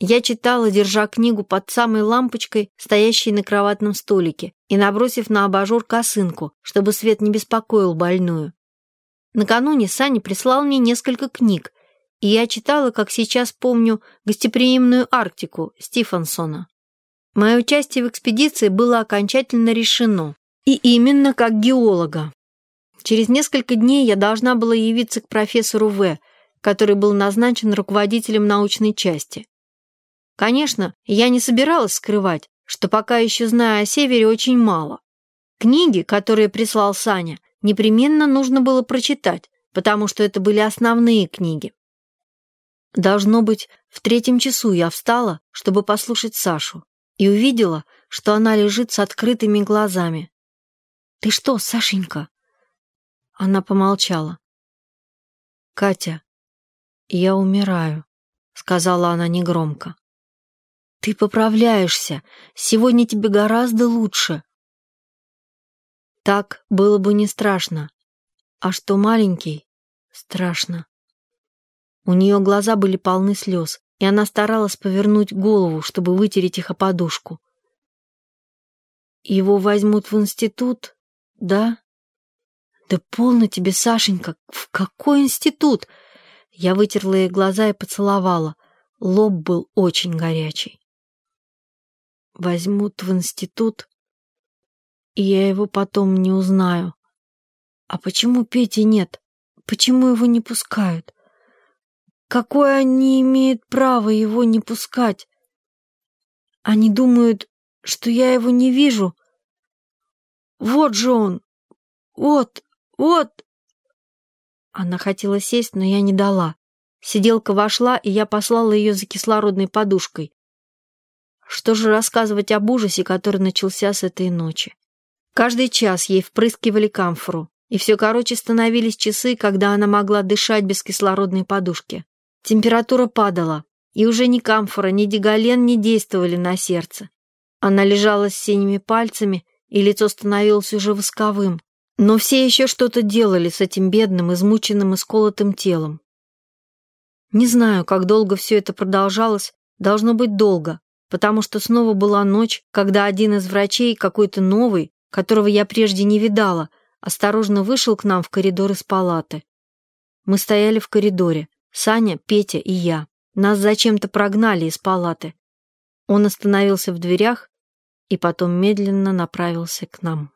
Я читала, держа книгу под самой лампочкой, стоящей на кроватном столике, и набросив на абажур косынку, чтобы свет не беспокоил больную. Накануне Саня прислал мне несколько книг, и я читала, как сейчас помню, «Гостеприимную Арктику» Стивенсона. Мое участие в экспедиции было окончательно решено, и именно как геолога. Через несколько дней я должна была явиться к профессору В., который был назначен руководителем научной части. Конечно, я не собиралась скрывать, что пока еще знаю о Севере очень мало. Книги, которые прислал Саня, непременно нужно было прочитать, потому что это были основные книги. Должно быть, в третьем часу я встала, чтобы послушать Сашу, и увидела, что она лежит с открытыми глазами. «Ты что, Сашенька?» Она помолчала. «Катя, я умираю», — сказала она негромко. Ты поправляешься. Сегодня тебе гораздо лучше. Так было бы не страшно. А что маленький? Страшно. У нее глаза были полны слез, и она старалась повернуть голову, чтобы вытереть их о подушку. Его возьмут в институт, да? Да полно тебе, Сашенька, в какой институт? Я вытерла ей глаза и поцеловала. Лоб был очень горячий возьмут в институт, и я его потом не узнаю. А почему Пети нет? Почему его не пускают? Какое они имеют право его не пускать? Они думают, что я его не вижу. Вот же он! Вот, вот! Она хотела сесть, но я не дала. Сиделка вошла, и я послала ее за кислородной подушкой. Что же рассказывать об ужасе, который начался с этой ночи? Каждый час ей впрыскивали камфору, и все короче становились часы, когда она могла дышать без кислородной подушки. Температура падала, и уже ни камфора, ни диголен не действовали на сердце. Она лежала с синими пальцами, и лицо становилось уже восковым. Но все еще что-то делали с этим бедным, измученным и сколотым телом. Не знаю, как долго все это продолжалось, должно быть долго, потому что снова была ночь, когда один из врачей, какой-то новый, которого я прежде не видала, осторожно вышел к нам в коридор из палаты. Мы стояли в коридоре, Саня, Петя и я. Нас зачем-то прогнали из палаты. Он остановился в дверях и потом медленно направился к нам.